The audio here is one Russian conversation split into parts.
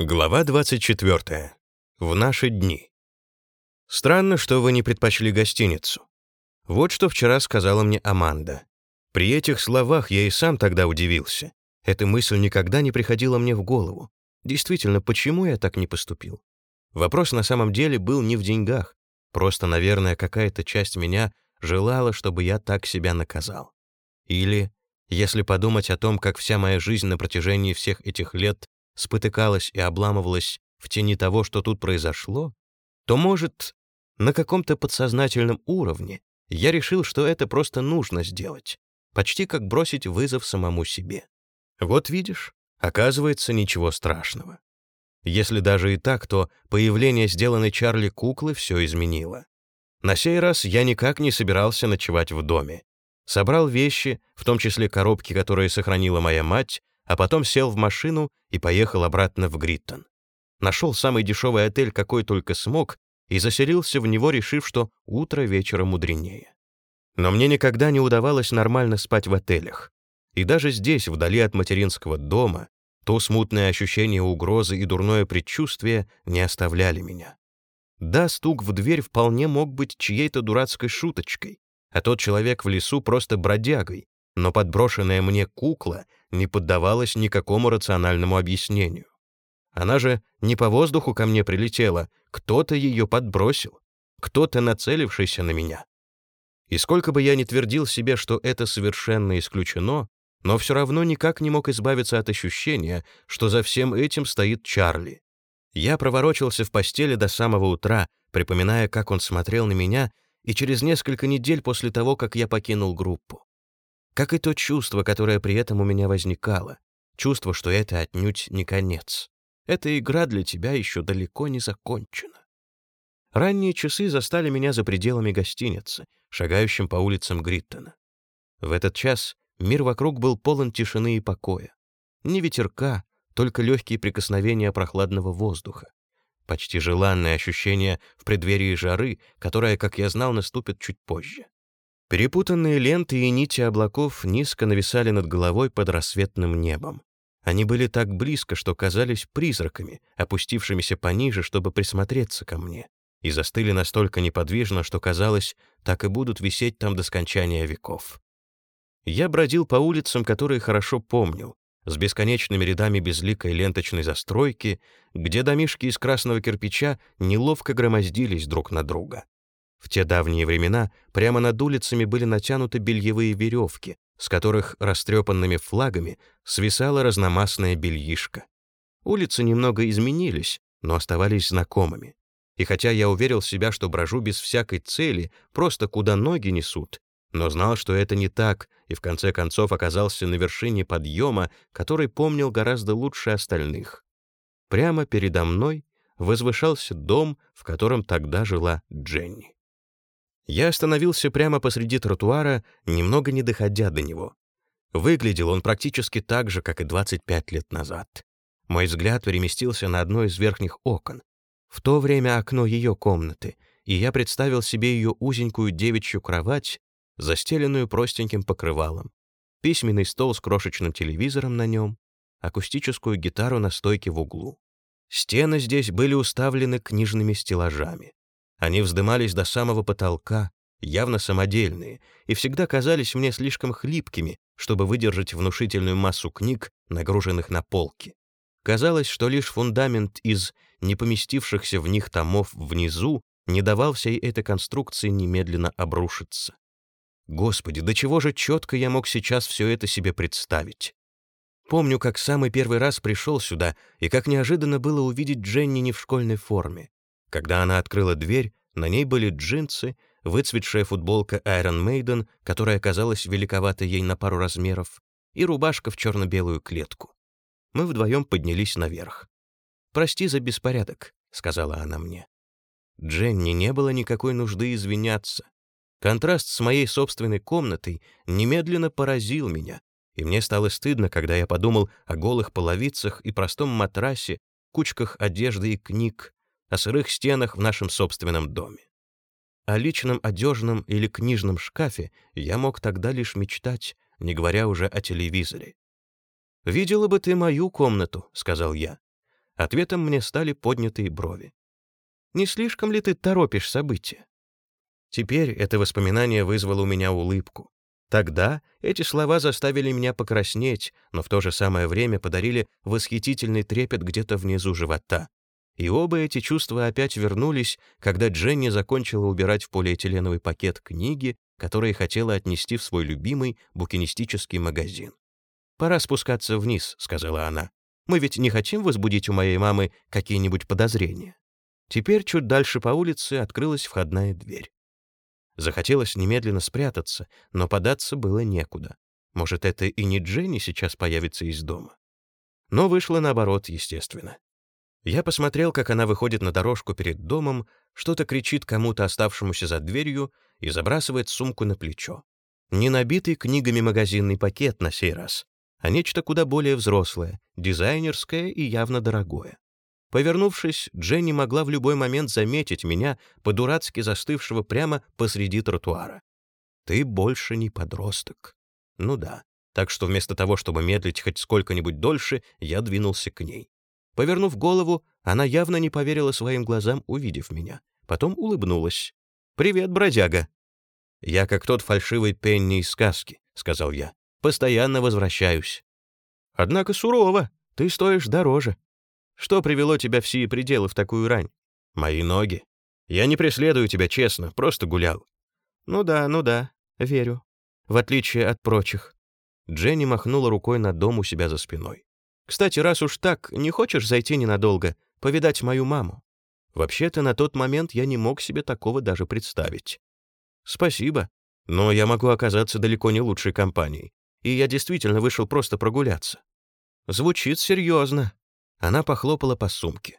Глава 24. В наши дни. Странно, что вы не предпочли гостиницу. Вот что вчера сказала мне Аманда. При этих словах я и сам тогда удивился. Эта мысль никогда не приходила мне в голову. Действительно, почему я так не поступил? Вопрос на самом деле был не в деньгах. Просто, наверное, какая-то часть меня желала, чтобы я так себя наказал. Или, если подумать о том, как вся моя жизнь на протяжении всех этих лет спотыкалась и обламывалась в тени того, что тут произошло, то, может, на каком-то подсознательном уровне я решил, что это просто нужно сделать, почти как бросить вызов самому себе. Вот видишь, оказывается, ничего страшного. Если даже и так, то появление сделанной Чарли куклы все изменило. На сей раз я никак не собирался ночевать в доме. Собрал вещи, в том числе коробки, которые сохранила моя мать, а потом сел в машину и поехал обратно в Гриттон. Нашел самый дешевый отель, какой только смог, и заселился в него, решив, что утро вечера мудренее. Но мне никогда не удавалось нормально спать в отелях. И даже здесь, вдали от материнского дома, то смутное ощущение угрозы и дурное предчувствие не оставляли меня. Да, стук в дверь вполне мог быть чьей-то дурацкой шуточкой, а тот человек в лесу просто бродягой, но подброшенная мне кукла не поддавалась никакому рациональному объяснению. Она же не по воздуху ко мне прилетела, кто-то ее подбросил, кто-то нацелившийся на меня. И сколько бы я ни твердил себе, что это совершенно исключено, но все равно никак не мог избавиться от ощущения, что за всем этим стоит Чарли. Я проворочился в постели до самого утра, припоминая, как он смотрел на меня, и через несколько недель после того, как я покинул группу как и то чувство, которое при этом у меня возникало, чувство, что это отнюдь не конец. Эта игра для тебя еще далеко не закончена. Ранние часы застали меня за пределами гостиницы, шагающим по улицам Гриттона. В этот час мир вокруг был полон тишины и покоя. Ни ветерка, только легкие прикосновения прохладного воздуха. Почти желанное ощущение в преддверии жары, которая, как я знал, наступит чуть позже. Перепутанные ленты и нити облаков низко нависали над головой под рассветным небом. Они были так близко, что казались призраками, опустившимися пониже, чтобы присмотреться ко мне, и застыли настолько неподвижно, что казалось, так и будут висеть там до скончания веков. Я бродил по улицам, которые хорошо помнил, с бесконечными рядами безликой ленточной застройки, где домишки из красного кирпича неловко громоздились друг на друга. В те давние времена прямо над улицами были натянуты бельевые веревки, с которых растрепанными флагами свисала разномастная бельишка. Улицы немного изменились, но оставались знакомыми. И хотя я уверил себя, что брожу без всякой цели, просто куда ноги несут, но знал, что это не так, и в конце концов оказался на вершине подъема, который помнил гораздо лучше остальных. Прямо передо мной возвышался дом, в котором тогда жила Дженни. Я остановился прямо посреди тротуара, немного не доходя до него. Выглядел он практически так же, как и 25 лет назад. Мой взгляд переместился на одно из верхних окон. В то время окно ее комнаты, и я представил себе ее узенькую девичью кровать, застеленную простеньким покрывалом, письменный стол с крошечным телевизором на нем, акустическую гитару на стойке в углу. Стены здесь были уставлены книжными стеллажами. Они вздымались до самого потолка, явно самодельные, и всегда казались мне слишком хлипкими, чтобы выдержать внушительную массу книг, нагруженных на полки. Казалось, что лишь фундамент из не поместившихся в них томов внизу не давал всей этой конструкции немедленно обрушиться. Господи, до чего же четко я мог сейчас все это себе представить. Помню, как самый первый раз пришел сюда, и как неожиданно было увидеть Дженни не в школьной форме. Когда она открыла дверь, на ней были джинсы, выцветшая футболка Iron Maiden, которая казалась великовата ей на пару размеров, и рубашка в черно-белую клетку. Мы вдвоем поднялись наверх. «Прости за беспорядок», — сказала она мне. Дженни не было никакой нужды извиняться. Контраст с моей собственной комнатой немедленно поразил меня, и мне стало стыдно, когда я подумал о голых половицах и простом матрасе, кучках одежды и книг, о сырых стенах в нашем собственном доме. О личном одежном или книжном шкафе я мог тогда лишь мечтать, не говоря уже о телевизоре. «Видела бы ты мою комнату», — сказал я. Ответом мне стали поднятые брови. «Не слишком ли ты торопишь события?» Теперь это воспоминание вызвало у меня улыбку. Тогда эти слова заставили меня покраснеть, но в то же самое время подарили восхитительный трепет где-то внизу живота. И оба эти чувства опять вернулись, когда Дженни закончила убирать в полиэтиленовый пакет книги, которые хотела отнести в свой любимый букинистический магазин. «Пора спускаться вниз», — сказала она. «Мы ведь не хотим возбудить у моей мамы какие-нибудь подозрения». Теперь чуть дальше по улице открылась входная дверь. Захотелось немедленно спрятаться, но податься было некуда. Может, это и не Дженни сейчас появится из дома. Но вышло наоборот, естественно. Я посмотрел, как она выходит на дорожку перед домом, что-то кричит кому-то, оставшемуся за дверью, и забрасывает сумку на плечо. Не набитый книгами магазинный пакет на сей раз, а нечто куда более взрослое, дизайнерское и явно дорогое. Повернувшись, Дженни могла в любой момент заметить меня, по-дурацки застывшего прямо посреди тротуара. «Ты больше не подросток». Ну да, так что вместо того, чтобы медлить хоть сколько-нибудь дольше, я двинулся к ней. Повернув голову, она явно не поверила своим глазам, увидев меня. Потом улыбнулась. «Привет, бродяга!» «Я как тот фальшивый Пенни из сказки», — сказал я. «Постоянно возвращаюсь». «Однако сурово. Ты стоишь дороже», что привело тебя в сие пределы в такую рань? Мои ноги. Я не преследую тебя честно, просто гулял. Ну да, ну да, верю. В отличие от прочих. Дженни махнула рукой на дом у себя за спиной. Кстати, раз уж так, не хочешь зайти ненадолго, повидать мою маму? Вообще-то на тот момент я не мог себе такого даже представить. Спасибо, но я могу оказаться далеко не лучшей компанией, и я действительно вышел просто прогуляться. Звучит серьезно, она похлопала по сумке.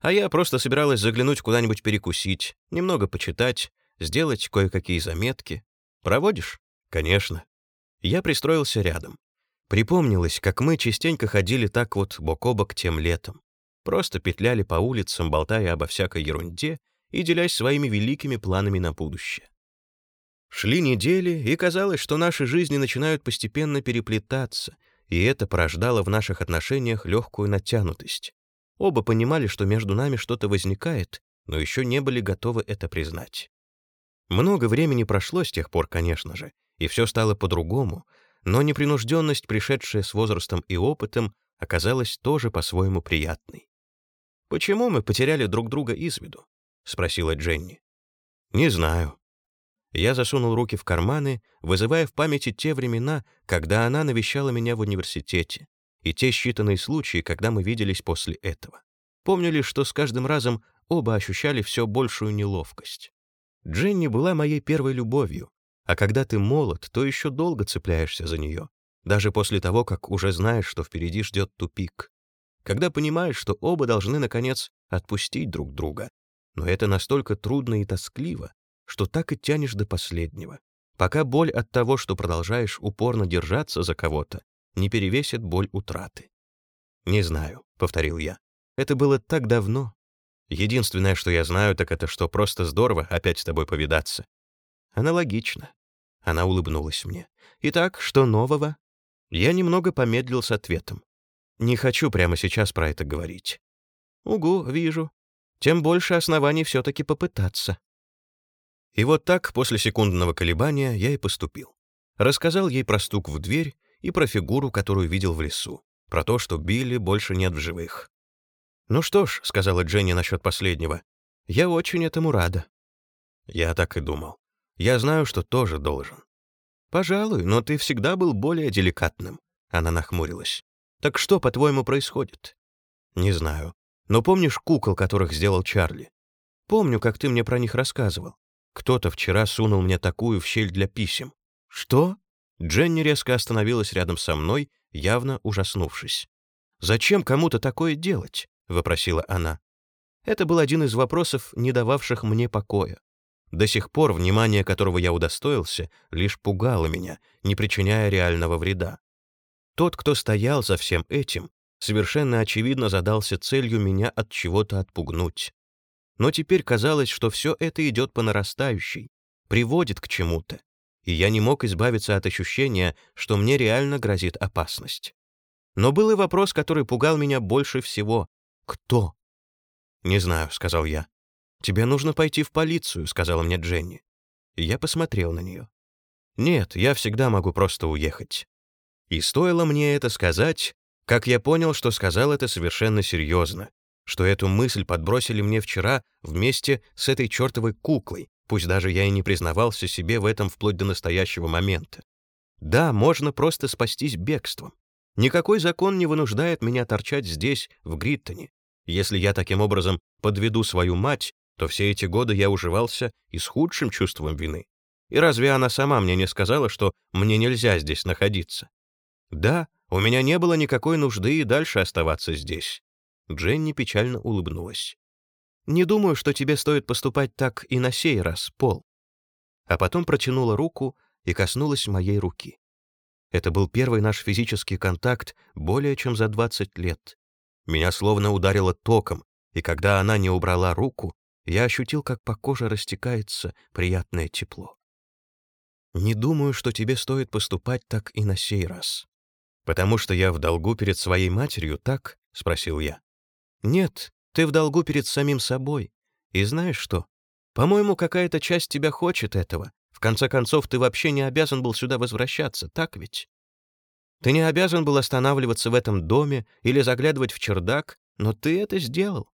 А я просто собиралась заглянуть куда-нибудь перекусить, немного почитать, сделать кое-какие заметки. Проводишь? Конечно. Я пристроился рядом. Припомнилось, как мы частенько ходили так вот бок о бок тем летом. Просто петляли по улицам, болтая обо всякой ерунде и делясь своими великими планами на будущее. Шли недели, и казалось, что наши жизни начинают постепенно переплетаться — и это порождало в наших отношениях легкую натянутость. Оба понимали, что между нами что-то возникает, но еще не были готовы это признать. Много времени прошло с тех пор, конечно же, и все стало по-другому, но непринужденность, пришедшая с возрастом и опытом, оказалась тоже по-своему приятной. «Почему мы потеряли друг друга из виду?» — спросила Дженни. «Не знаю. Я засунул руки в карманы, вызывая в памяти те времена, когда она навещала меня в университете, и те считанные случаи, когда мы виделись после этого. Помню лишь, что с каждым разом оба ощущали все большую неловкость. Дженни была моей первой любовью, а когда ты молод, то еще долго цепляешься за нее, даже после того, как уже знаешь, что впереди ждет тупик. Когда понимаешь, что оба должны, наконец, отпустить друг друга. Но это настолько трудно и тоскливо, что так и тянешь до последнего, пока боль от того, что продолжаешь упорно держаться за кого-то, не перевесит боль утраты. «Не знаю», — повторил я. «Это было так давно. Единственное, что я знаю, так это, что просто здорово опять с тобой повидаться». «Аналогично». Она улыбнулась мне. «Итак, что нового?» Я немного помедлил с ответом. «Не хочу прямо сейчас про это говорить». «Угу, вижу. Тем больше оснований все-таки попытаться». И вот так, после секундного колебания, я и поступил. Рассказал ей про стук в дверь и про фигуру, которую видел в лесу, про то, что Билли больше нет в живых. «Ну что ж», — сказала Дженни насчет последнего, — «я очень этому рада». Я так и думал. Я знаю, что тоже должен. «Пожалуй, но ты всегда был более деликатным», — она нахмурилась. «Так что, по-твоему, происходит?» «Не знаю. Но помнишь кукол, которых сделал Чарли? Помню, как ты мне про них рассказывал. Кто-то вчера сунул мне такую в щель для писем. Что? Дженни резко остановилась рядом со мной, явно ужаснувшись. «Зачем кому-то такое делать?» — вопросила она. Это был один из вопросов, не дававших мне покоя. До сих пор внимание которого я удостоился, лишь пугало меня, не причиняя реального вреда. Тот, кто стоял за всем этим, совершенно очевидно задался целью меня от чего-то отпугнуть. Но теперь казалось, что все это идет по нарастающей, приводит к чему-то, и я не мог избавиться от ощущения, что мне реально грозит опасность. Но был и вопрос, который пугал меня больше всего. «Кто?» «Не знаю», — сказал я. «Тебе нужно пойти в полицию», — сказала мне Дженни. Я посмотрел на нее. «Нет, я всегда могу просто уехать». И стоило мне это сказать, как я понял, что сказал это совершенно серьезно, что эту мысль подбросили мне вчера вместе с этой чертовой куклой, пусть даже я и не признавался себе в этом вплоть до настоящего момента. Да, можно просто спастись бегством. Никакой закон не вынуждает меня торчать здесь, в Гриттоне. Если я таким образом подведу свою мать, то все эти годы я уживался и с худшим чувством вины. И разве она сама мне не сказала, что мне нельзя здесь находиться? Да, у меня не было никакой нужды и дальше оставаться здесь. Дженни печально улыбнулась. «Не думаю, что тебе стоит поступать так и на сей раз, Пол». А потом протянула руку и коснулась моей руки. Это был первый наш физический контакт более чем за 20 лет. Меня словно ударило током, и когда она не убрала руку, я ощутил, как по коже растекается приятное тепло. «Не думаю, что тебе стоит поступать так и на сей раз. Потому что я в долгу перед своей матерью, так?» — спросил я. «Нет, ты в долгу перед самим собой. И знаешь что? По-моему, какая-то часть тебя хочет этого. В конце концов, ты вообще не обязан был сюда возвращаться, так ведь? Ты не обязан был останавливаться в этом доме или заглядывать в чердак, но ты это сделал.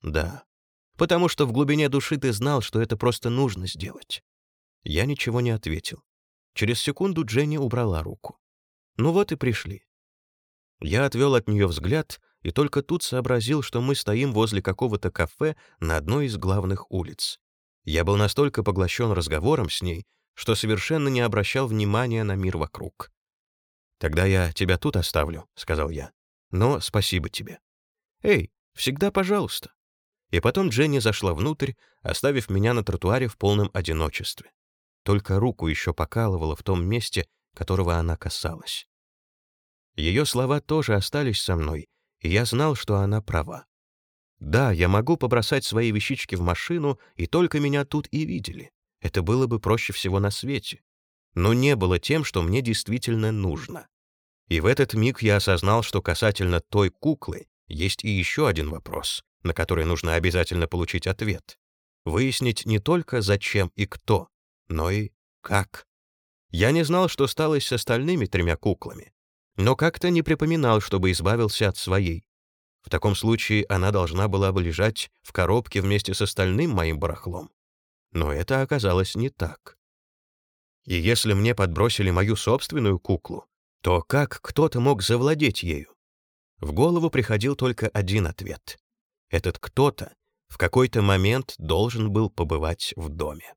Да, потому что в глубине души ты знал, что это просто нужно сделать. Я ничего не ответил. Через секунду Дженни убрала руку. Ну вот и пришли. Я отвел от нее взгляд и только тут сообразил, что мы стоим возле какого-то кафе на одной из главных улиц. Я был настолько поглощен разговором с ней, что совершенно не обращал внимания на мир вокруг. «Тогда я тебя тут оставлю», — сказал я. «Но спасибо тебе». «Эй, всегда пожалуйста». И потом Дженни зашла внутрь, оставив меня на тротуаре в полном одиночестве. Только руку еще покалывала в том месте, которого она касалась. Ее слова тоже остались со мной, и я знал, что она права. Да, я могу побросать свои вещички в машину, и только меня тут и видели. Это было бы проще всего на свете. Но не было тем, что мне действительно нужно. И в этот миг я осознал, что касательно той куклы есть и еще один вопрос, на который нужно обязательно получить ответ. Выяснить не только зачем и кто, но и как. Я не знал, что стало с остальными тремя куклами, но как-то не припоминал, чтобы избавился от своей. В таком случае она должна была бы лежать в коробке вместе с остальным моим барахлом. Но это оказалось не так. И если мне подбросили мою собственную куклу, то как кто-то мог завладеть ею? В голову приходил только один ответ. Этот кто-то в какой-то момент должен был побывать в доме.